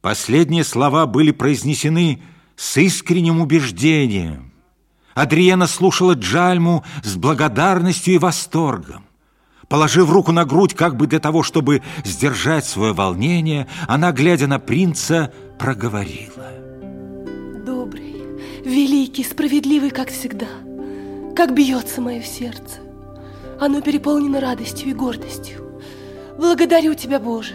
Последние слова были произнесены с искренним убеждением. Адриена слушала Джальму с благодарностью и восторгом. Положив руку на грудь, как бы для того, чтобы сдержать свое волнение, она, глядя на принца, проговорила. Добрый, великий, справедливый, как всегда, как бьется мое сердце. Оно переполнено радостью и гордостью. Благодарю тебя, Боже.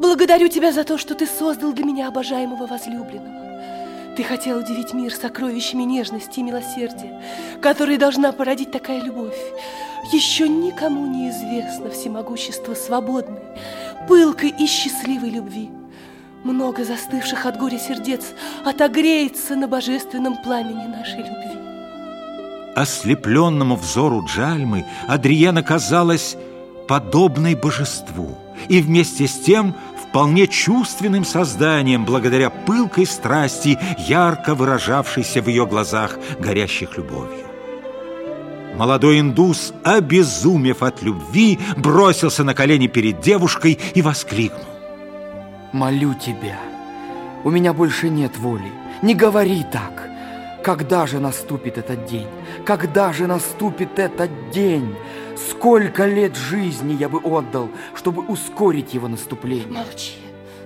Благодарю тебя за то, что ты создал для меня обожаемого возлюбленного. Ты хотел удивить мир сокровищами нежности и милосердия, которые должна породить такая любовь. Еще никому не известно всемогущество свободной, пылкой и счастливой любви. Много застывших от горя сердец отогреется на божественном пламени нашей любви. Ослепленному взору Джальмы Адриена казалась подобной божеству и вместе с тем вполне чувственным созданием благодаря пылкой страсти, ярко выражавшейся в ее глазах, горящих любовью. Молодой индус, обезумев от любви, бросился на колени перед девушкой и воскликнул. «Молю тебя, у меня больше нет воли, не говори так!» Когда же наступит этот день? Когда же наступит этот день? Сколько лет жизни я бы отдал, чтобы ускорить его наступление? Молчи,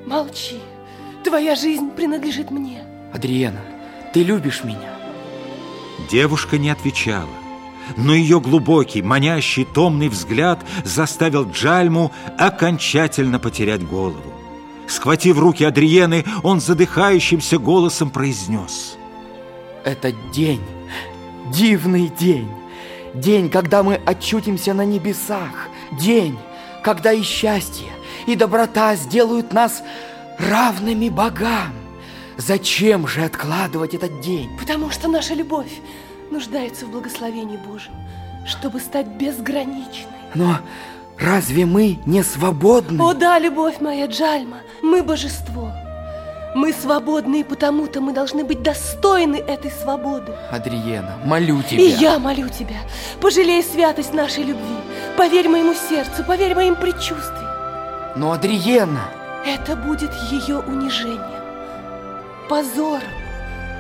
молчи. Твоя жизнь принадлежит мне. Адриена, ты любишь меня? Девушка не отвечала, но ее глубокий, манящий, томный взгляд заставил Джальму окончательно потерять голову. Схватив руки Адриены, он задыхающимся голосом произнес – этот день, дивный день, день, когда мы очутимся на небесах, день, когда и счастье, и доброта сделают нас равными богам. Зачем же откладывать этот день? Потому что наша любовь нуждается в благословении Божьем, чтобы стать безграничной. Но разве мы не свободны? О да, любовь моя, Джальма, мы божество. Мы свободны, и потому-то мы должны быть достойны этой свободы. Адриена, молю тебя. И я молю тебя. Пожалей святость нашей любви. Поверь моему сердцу, поверь моим предчувствиям. Но, Адриена... Это будет ее унижением, позором.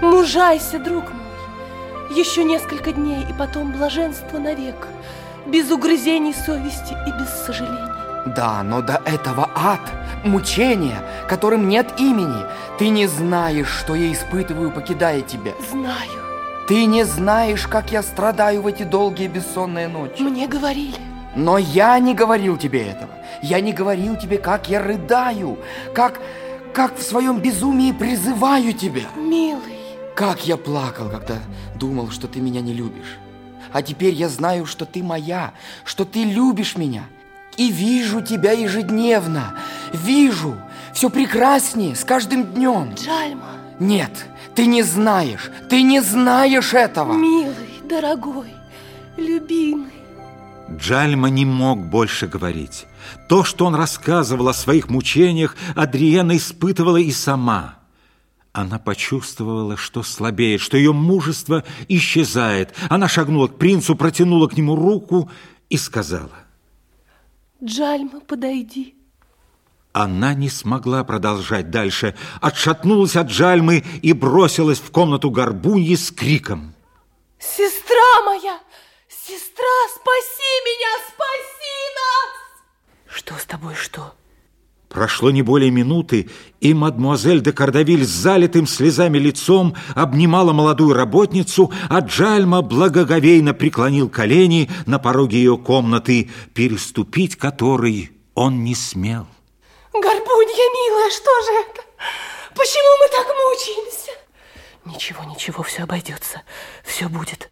Мужайся, друг мой. Еще несколько дней, и потом блаженство навек, без угрызений совести и без сожаления. Да, но до этого ад, мучение, которым нет имени. Ты не знаешь, что я испытываю, покидая тебя. Знаю. Ты не знаешь, как я страдаю в эти долгие бессонные ночи. Мне говорили. Но я не говорил тебе этого. Я не говорил тебе, как я рыдаю, как, как в своем безумии призываю тебя. Милый. Как я плакал, когда думал, что ты меня не любишь. А теперь я знаю, что ты моя, что ты любишь меня. И вижу тебя ежедневно. Вижу. Все прекраснее с каждым днем. Джальма. Нет, ты не знаешь. Ты не знаешь этого. Милый, дорогой, любимый. Джальма не мог больше говорить. То, что он рассказывал о своих мучениях, Адриена испытывала и сама. Она почувствовала, что слабеет, что ее мужество исчезает. Она шагнула к принцу, протянула к нему руку и сказала. Джальма, подойди. Она не смогла продолжать дальше, отшатнулась от Джальмы и бросилась в комнату Горбуньи с криком. Сестра моя! Сестра, спаси меня! Спаси нас! Что с тобой, что? Прошло не более минуты, и мадмуазель де Кардавиль с залитым слезами лицом обнимала молодую работницу, а Джальма благоговейно преклонил колени на пороге ее комнаты, переступить который он не смел. Горбунья, милая, что же это? Почему мы так мучаемся? Ничего, ничего, все обойдется, все будет.